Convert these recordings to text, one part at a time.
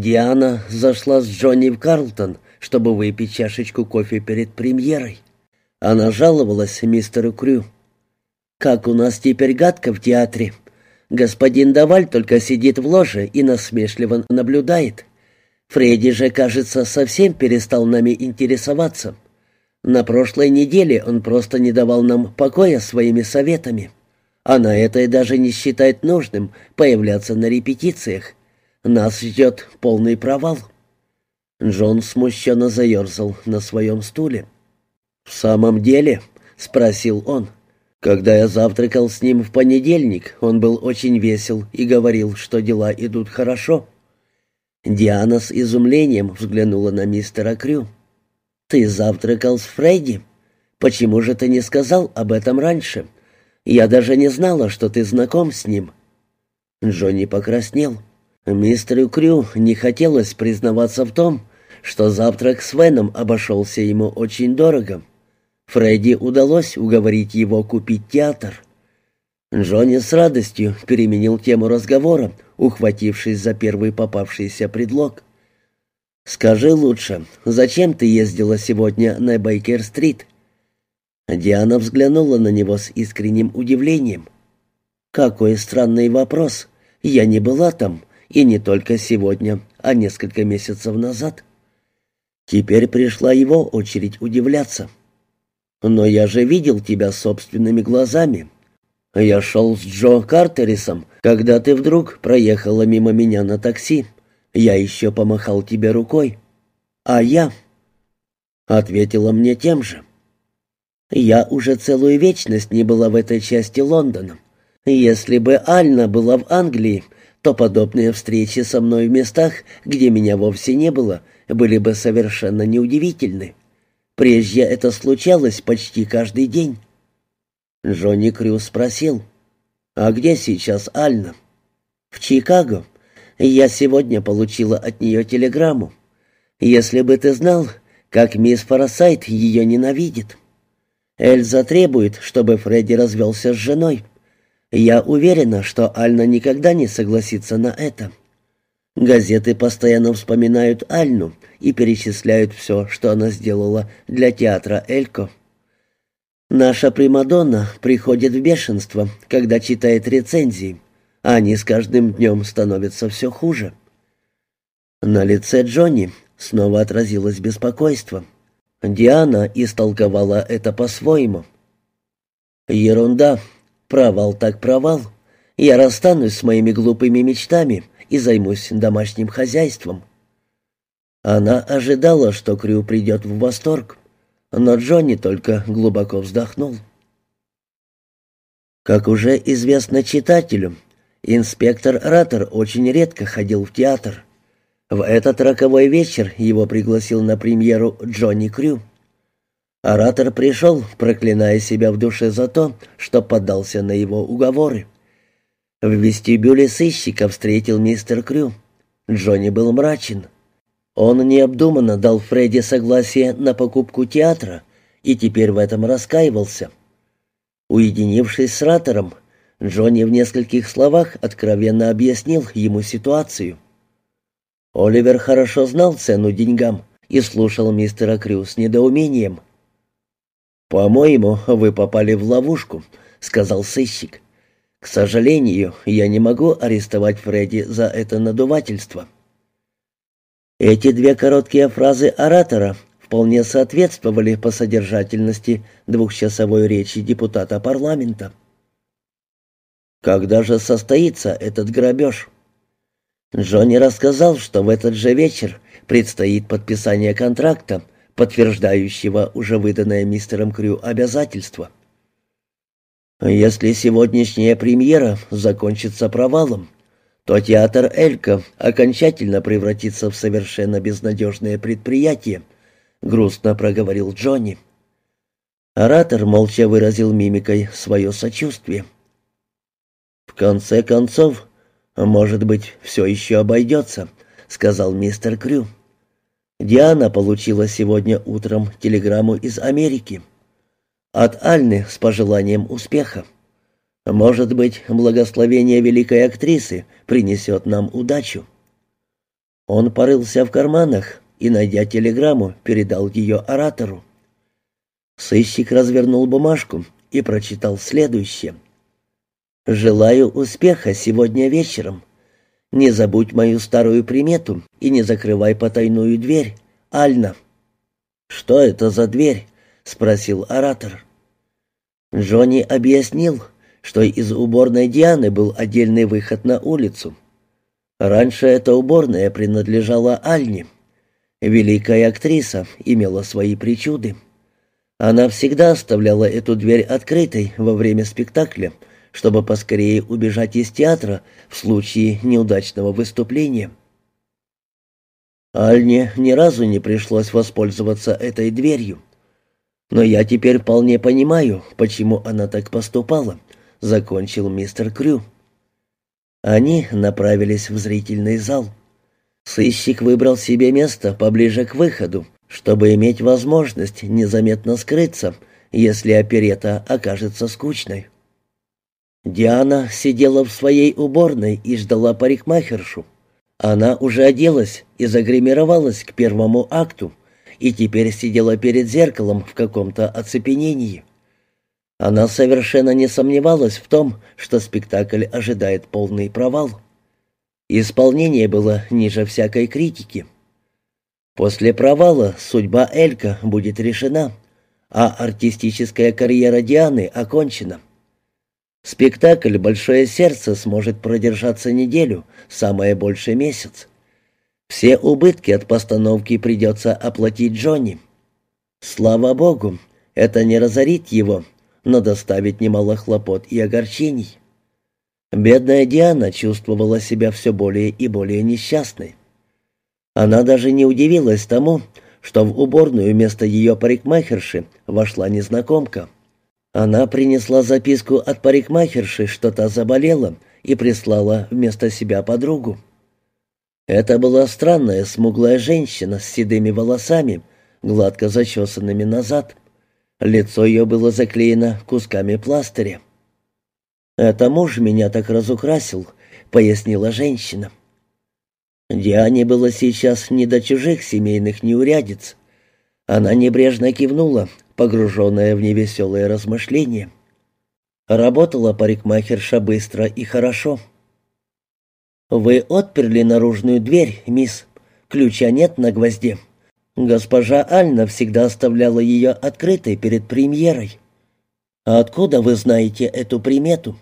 Диана зашла с Джонни в Карлтон, чтобы выпить чашечку кофе перед премьерой. Она жаловалась мистеру Крю. «Как у нас теперь гадко в театре. Господин Даваль только сидит в ложе и насмешливо наблюдает. Фредди же, кажется, совсем перестал нами интересоваться. На прошлой неделе он просто не давал нам покоя своими советами. А на это и даже не считает нужным появляться на репетициях. Нас ждет полный провал». Джон смущенно заерзал на своем стуле. «В самом деле?» — спросил он. «Когда я завтракал с ним в понедельник, он был очень весел и говорил, что дела идут хорошо». Диана с изумлением взглянула на мистера Крю. «Ты завтракал с Фредди? Почему же ты не сказал об этом раньше? Я даже не знала, что ты знаком с ним». Джонни покраснел. Мистеру Крю не хотелось признаваться в том, что завтрак с Веном обошелся ему очень дорого. Фредди удалось уговорить его купить театр. Джонни с радостью переменил тему разговора, ухватившись за первый попавшийся предлог. «Скажи лучше, зачем ты ездила сегодня на Бейкер-стрит?» Диана взглянула на него с искренним удивлением. «Какой странный вопрос. Я не была там, и не только сегодня, а несколько месяцев назад. Теперь пришла его очередь удивляться. «Но я же видел тебя собственными глазами. Я шел с Джо Картерисом, когда ты вдруг проехала мимо меня на такси. Я еще помахал тебе рукой. А я...» Ответила мне тем же. «Я уже целую вечность не была в этой части Лондона. Если бы Альна была в Англии, то подобные встречи со мной в местах, где меня вовсе не было, были бы совершенно неудивительны. Прежде это случалось почти каждый день. Джонни Крю спросил, «А где сейчас Альна?» «В Чикаго. Я сегодня получила от нее телеграмму. Если бы ты знал, как мисс Форсайт ее ненавидит. Эльза требует, чтобы Фредди развелся с женой. Я уверена, что Альна никогда не согласится на это. Газеты постоянно вспоминают Альну и перечисляют все, что она сделала для театра Элько. Наша Примадонна приходит в бешенство, когда читает рецензии, а они с каждым днем становятся все хуже. На лице Джонни снова отразилось беспокойство. Диана истолковала это по-своему. «Ерунда», Провал так провал. Я расстанусь с моими глупыми мечтами и займусь домашним хозяйством. Она ожидала, что Крю придет в восторг, но Джонни только глубоко вздохнул. Как уже известно читателю, инспектор Раттер очень редко ходил в театр. В этот роковой вечер его пригласил на премьеру Джонни Крю. Оратор пришел, проклиная себя в душе за то, что поддался на его уговоры. В вестибюле сыщика встретил мистер Крю. Джонни был мрачен. Он необдуманно дал Фредди согласие на покупку театра и теперь в этом раскаивался. Уединившись с Ратором, Джонни в нескольких словах откровенно объяснил ему ситуацию. Оливер хорошо знал цену деньгам и слушал мистера Крю с недоумением. «По-моему, вы попали в ловушку», — сказал сыщик. «К сожалению, я не могу арестовать Фредди за это надувательство». Эти две короткие фразы оратора вполне соответствовали по содержательности двухчасовой речи депутата парламента. Когда же состоится этот грабеж? Джонни рассказал, что в этот же вечер предстоит подписание контракта подтверждающего уже выданное мистером Крю обязательство. Если сегодняшняя премьера закончится провалом, то театр Элька окончательно превратится в совершенно безнадежное предприятие, грустно проговорил Джонни. Оратор молча выразил мимикой свое сочувствие. «В конце концов, может быть, все еще обойдется», — сказал мистер Крю. Диана получила сегодня утром телеграмму из Америки. От Альны с пожеланием успеха. Может быть, благословение великой актрисы принесет нам удачу. Он порылся в карманах и, найдя телеграмму, передал ее оратору. Сыщик развернул бумажку и прочитал следующее. «Желаю успеха сегодня вечером. Не забудь мою старую примету и не закрывай потайную дверь. Альна». «Что это за дверь?» — спросил оратор. Джонни объяснил, что из уборной Дианы был отдельный выход на улицу. Раньше эта уборная принадлежала Альне. Великая актриса имела свои причуды. Она всегда оставляла эту дверь открытой во время спектакля, чтобы поскорее убежать из театра в случае неудачного выступления. Альне ни разу не пришлось воспользоваться этой дверью. Но я теперь вполне понимаю, почему она так поступала, закончил мистер Крю. Они направились в зрительный зал. Сыщик выбрал себе место поближе к выходу, чтобы иметь возможность незаметно скрыться, если оперета окажется скучной. Диана сидела в своей уборной и ждала парикмахершу. Она уже оделась и загримировалась к первому акту, и теперь сидела перед зеркалом в каком-то оцепенении. Она совершенно не сомневалась в том, что спектакль ожидает полный провал. Исполнение было ниже всякой критики. После провала судьба Элька будет решена, а артистическая карьера Дианы окончена. Спектакль «Большое сердце» сможет продержаться неделю, самое большее месяц. Все убытки от постановки придется оплатить Джонни. Слава богу, это не разорит его, но доставит немало хлопот и огорчений. Бедная Диана чувствовала себя все более и более несчастной. Она даже не удивилась тому, что в уборную вместо ее парикмахерши вошла незнакомка. Она принесла записку от парикмахерши, что та заболела, и прислала вместо себя подругу. Это была странная смуглая женщина с седыми волосами, гладко зачесанными назад. Лицо ее было заклеено кусками пластыря. «Это муж меня так разукрасил», — пояснила женщина. Диане было сейчас не до чужих семейных неурядиц. Она небрежно кивнула, погруженная в невеселые размышления. Работала парикмахерша быстро и хорошо. «Вы отперли наружную дверь, мисс. Ключа нет на гвозде. Госпожа Альна всегда оставляла ее открытой перед премьерой. А откуда вы знаете эту примету?»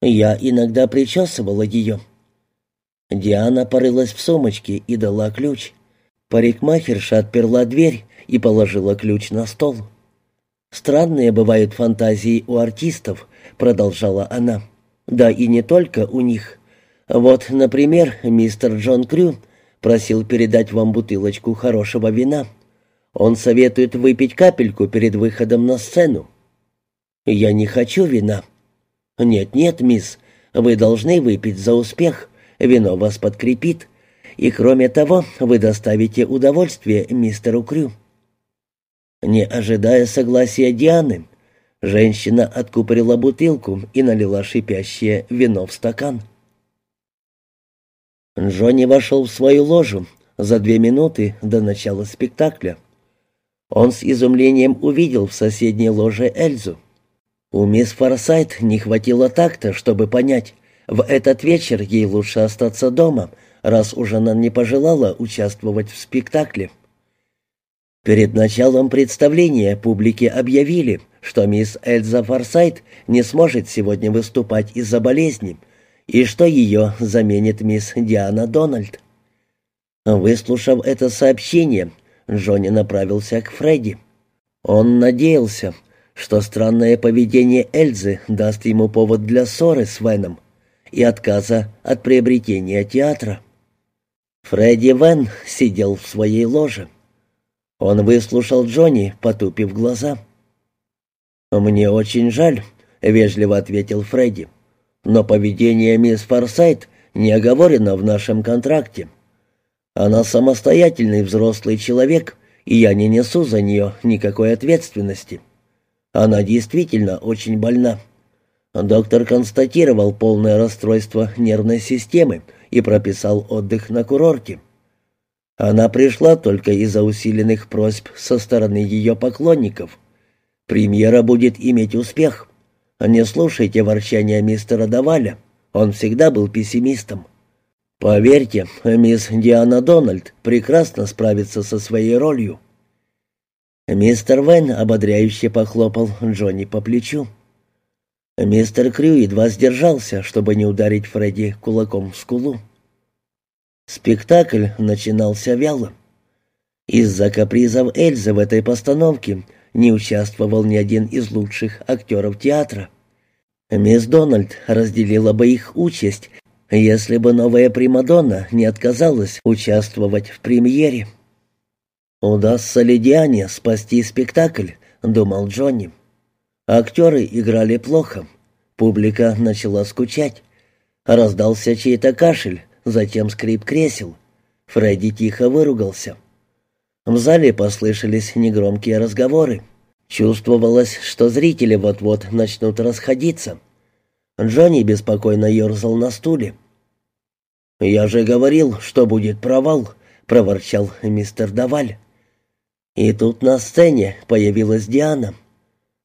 «Я иногда причесывала ее». Диана порылась в сумочке и дала ключ. Парикмахерша отперла дверь и положила ключ на стол. «Странные бывают фантазии у артистов», — продолжала она. «Да и не только у них. Вот, например, мистер Джон Крю просил передать вам бутылочку хорошего вина. Он советует выпить капельку перед выходом на сцену». «Я не хочу вина». «Нет-нет, мисс, вы должны выпить за успех вино вас подкрепит, и кроме того вы доставите удовольствие мистеру Крю». Не ожидая согласия Дианы, женщина откупорила бутылку и налила шипящее вино в стакан. Джонни вошел в свою ложу за две минуты до начала спектакля. Он с изумлением увидел в соседней ложе Эльзу. У мисс Форсайт не хватило такта, чтобы понять, в этот вечер ей лучше остаться дома, раз уж она не пожелала участвовать в спектакле. Перед началом представления публике объявили, что мисс Эльза Форсайт не сможет сегодня выступать из-за болезни, и что ее заменит мисс Диана Дональд. Выслушав это сообщение, Джонни направился к Фредди. Он надеялся, что странное поведение Эльзы даст ему повод для ссоры с Веном и отказа от приобретения театра. Фредди Вен сидел в своей ложе. Он выслушал Джонни, потупив глаза. «Мне очень жаль», — вежливо ответил Фредди. «Но поведение мисс Форсайт не оговорено в нашем контракте. Она самостоятельный взрослый человек, и я не несу за нее никакой ответственности. Она действительно очень больна». Доктор констатировал полное расстройство нервной системы и прописал отдых на курорте. Она пришла только из-за усиленных просьб со стороны ее поклонников. Премьера будет иметь успех. Не слушайте ворчания мистера Даваля. Он всегда был пессимистом. Поверьте, мисс Диана Дональд прекрасно справится со своей ролью. Мистер Вен ободряюще похлопал Джонни по плечу. Мистер Крю едва сдержался, чтобы не ударить Фредди кулаком в скулу. Спектакль начинался вяло. Из-за капризов Эльзы в этой постановке не участвовал ни один из лучших актеров театра. Мисс Дональд разделила бы их участь, если бы новая Примадонна не отказалась участвовать в премьере. «Удастся ли Диане спасти спектакль?» — думал Джонни. Актеры играли плохо. Публика начала скучать. Раздался чей-то кашель, затем скрип кресел. Фредди тихо выругался. В зале послышались негромкие разговоры. Чувствовалось, что зрители вот-вот начнут расходиться. Джонни беспокойно ерзал на стуле. «Я же говорил, что будет провал», — проворчал мистер Даваль. И тут на сцене появилась Диана.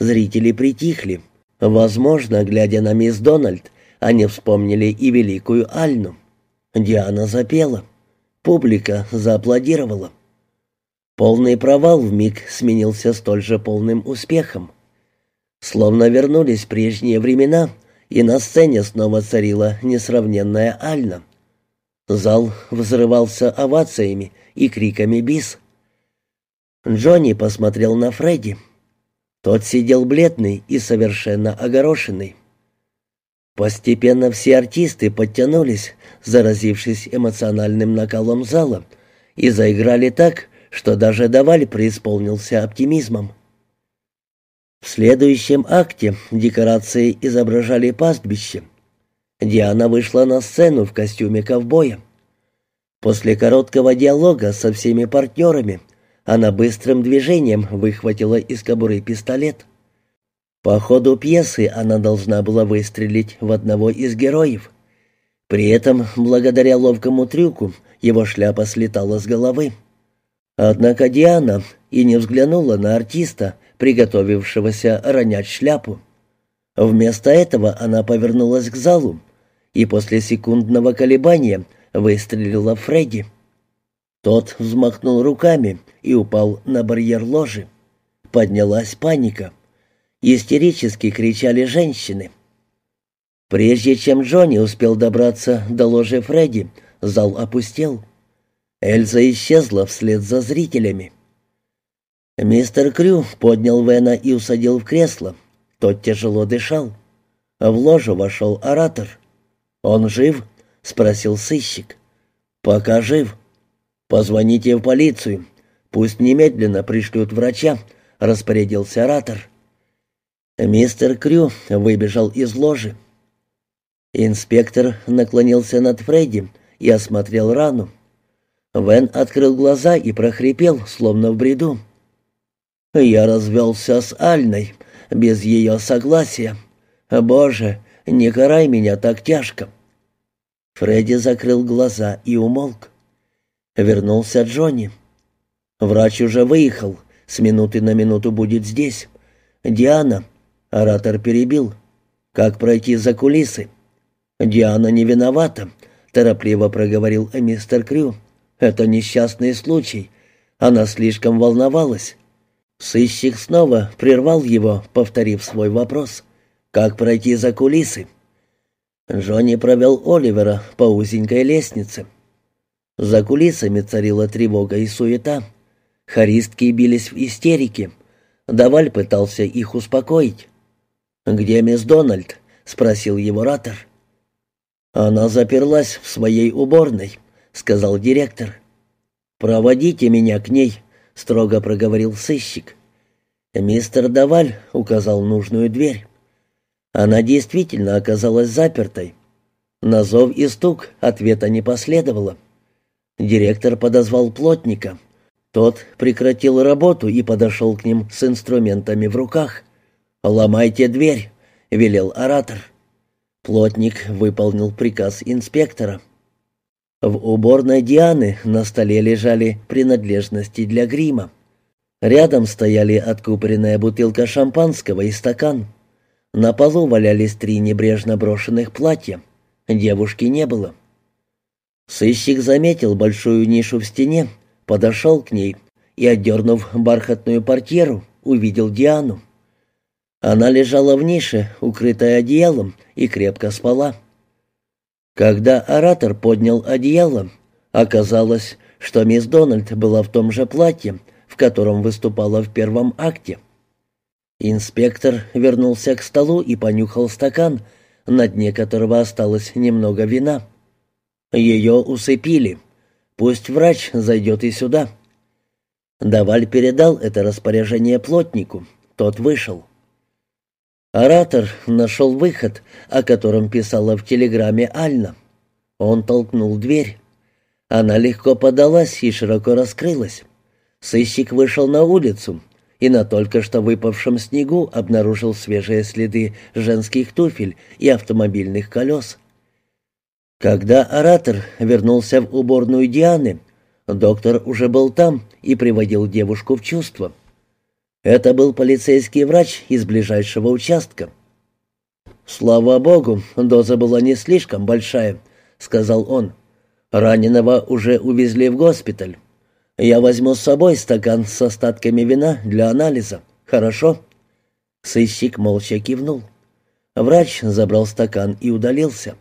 Зрители притихли. Возможно, глядя на мисс Дональд, они вспомнили и великую Альну. Диана запела. Публика зааплодировала. Полный провал вмиг сменился столь же полным успехом. Словно вернулись прежние времена, и на сцене снова царила несравненная Альна. Зал взрывался овациями и криками «Бис!». Джонни посмотрел на Фредди. Тот сидел бледный и совершенно огорошенный. Постепенно все артисты подтянулись, заразившись эмоциональным накалом зала, и заиграли так, что даже Даваль преисполнился оптимизмом. В следующем акте декорации изображали пастбище. Диана вышла на сцену в костюме ковбоя. После короткого диалога со всеми партнерами она быстрым движением выхватила из кобуры пистолет. По ходу пьесы она должна была выстрелить в одного из героев. При этом, благодаря ловкому трюку, его шляпа слетала с головы. Однако Диана и не взглянула на артиста, приготовившегося ронять шляпу. Вместо этого она повернулась к залу и после секундного колебания выстрелила Фредди. Тот взмахнул руками и упал на барьер ложи. Поднялась паника. Истерически кричали женщины. Прежде чем Джонни успел добраться до ложи Фредди, зал опустел. Эльза исчезла вслед за зрителями. Мистер Крю поднял Вена и усадил в кресло. Тот тяжело дышал. В ложу вошел оратор. «Он жив?» — спросил сыщик. «Пока жив. Позвоните в полицию. Пусть немедленно пришлют врача», — распорядился оратор. Мистер Крю выбежал из ложи. Инспектор наклонился над Фредди и осмотрел рану. Вен открыл глаза и прохрипел, словно в бреду. «Я развелся с Альной, без ее согласия. Боже, не карай меня так тяжко!» Фредди закрыл глаза и умолк. Вернулся Джонни. Врач уже выехал, с минуты на минуту будет здесь. Диана, оратор перебил. Как пройти за кулисы? Диана не виновата, торопливо проговорил мистер Крю. Это несчастный случай. Она слишком волновалась. Сыщик снова прервал его, повторив свой вопрос. «Как пройти за кулисы?» Джонни провел Оливера по узенькой лестнице. За кулисами царила тревога и суета. Харистки бились в истерике. Даваль пытался их успокоить. «Где мисс Дональд?» — спросил его ратор. «Она заперлась в своей уборной», — сказал директор. «Проводите меня к ней», — строго проговорил сыщик. Мистер Даваль указал нужную дверь. Она действительно оказалась запертой. На зов и стук ответа не последовало. Директор подозвал плотника. Тот прекратил работу и подошел к ним с инструментами в руках. «Ломайте дверь», — велел оратор. Плотник выполнил приказ инспектора. В уборной Дианы на столе лежали принадлежности для грима. Рядом стояли откупоренная бутылка шампанского и стакан. На полу валялись три небрежно брошенных платья. Девушки не было. Сыщик заметил большую нишу в стене, подошел к ней и, отдернув бархатную портьеру, увидел Диану. Она лежала в нише, укрытая одеялом, и крепко спала. Когда оратор поднял одеяло, оказалось, что мисс Дональд была в том же платье, в котором выступала в первом акте. Инспектор вернулся к столу и понюхал стакан, на дне которого осталось немного вина. Ее усыпили. Пусть врач зайдет и сюда. Даваль передал это распоряжение плотнику. Тот вышел. Оратор нашел выход, о котором писала в телеграмме Альна. Он толкнул дверь. Она легко подалась и широко раскрылась. Сыщик вышел на улицу и на только что выпавшем снегу обнаружил свежие следы женских туфель и автомобильных колес. Когда оратор вернулся в уборную Дианы, доктор уже был там и приводил девушку в чувство. Это был полицейский врач из ближайшего участка. «Слава богу, доза была не слишком большая», — сказал он. «Раненого уже увезли в госпиталь. Я возьму с собой стакан с остатками вина для анализа. Хорошо?» Сыщик молча кивнул. Врач забрал стакан и удалился.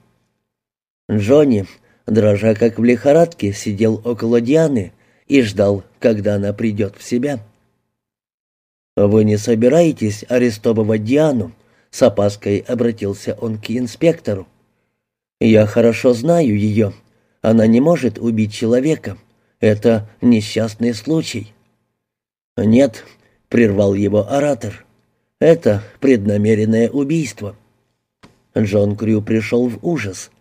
Джонни, дрожа как в лихорадке, сидел около Дианы и ждал, когда она придет в себя. «Вы не собираетесь арестовывать Диану?» С опаской обратился он к инспектору. «Я хорошо знаю ее. Она не может убить человека. Это несчастный случай». «Нет», — прервал его оратор, — «это преднамеренное убийство». Джон Крю пришел в ужас.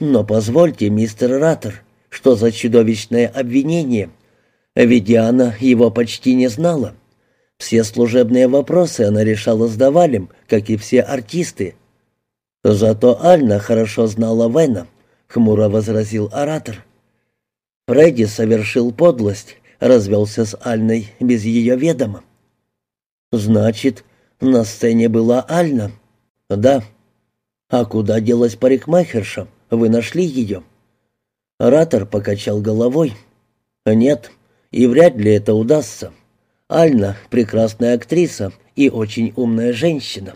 «Но позвольте, мистер Раттер, что за чудовищное обвинение? Ведь Диана его почти не знала. Все служебные вопросы она решала с Давалем, как и все артисты. Зато Альна хорошо знала Вена», — хмуро возразил оратор. Фредди совершил подлость, развелся с Альной без ее ведома. «Значит, на сцене была Альна?» «Да». «А куда делась парикмахерша? Вы нашли ее?» Ратор покачал головой. «Нет, и вряд ли это удастся. Альна — прекрасная актриса и очень умная женщина.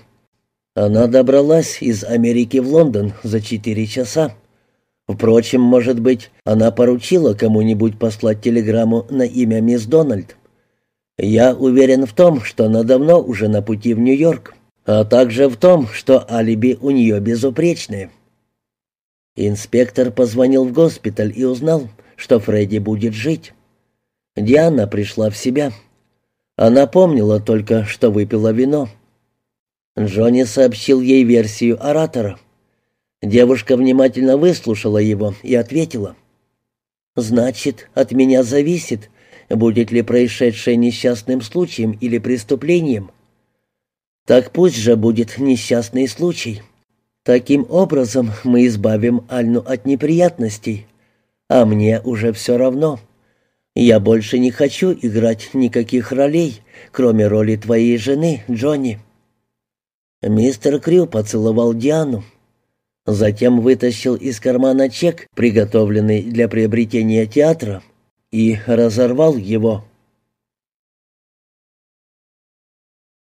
Она добралась из Америки в Лондон за четыре часа. Впрочем, может быть, она поручила кому-нибудь послать телеграмму на имя мисс Дональд. Я уверен в том, что она давно уже на пути в Нью-Йорк, а также в том, что алиби у нее безупречное. Инспектор позвонил в госпиталь и узнал, что Фредди будет жить. Диана пришла в себя. Она помнила только, что выпила вино. Джонни сообщил ей версию оратора. Девушка внимательно выслушала его и ответила. «Значит, от меня зависит, будет ли происшедшее несчастным случаем или преступлением. Так пусть же будет несчастный случай. Таким образом мы избавим Альну от неприятностей, а мне уже все равно. Я больше не хочу играть никаких ролей, кроме роли твоей жены, Джонни». Мистер Крю поцеловал Диану. Затем вытащил из кармана чек, приготовленный для приобретения театра, и разорвал его.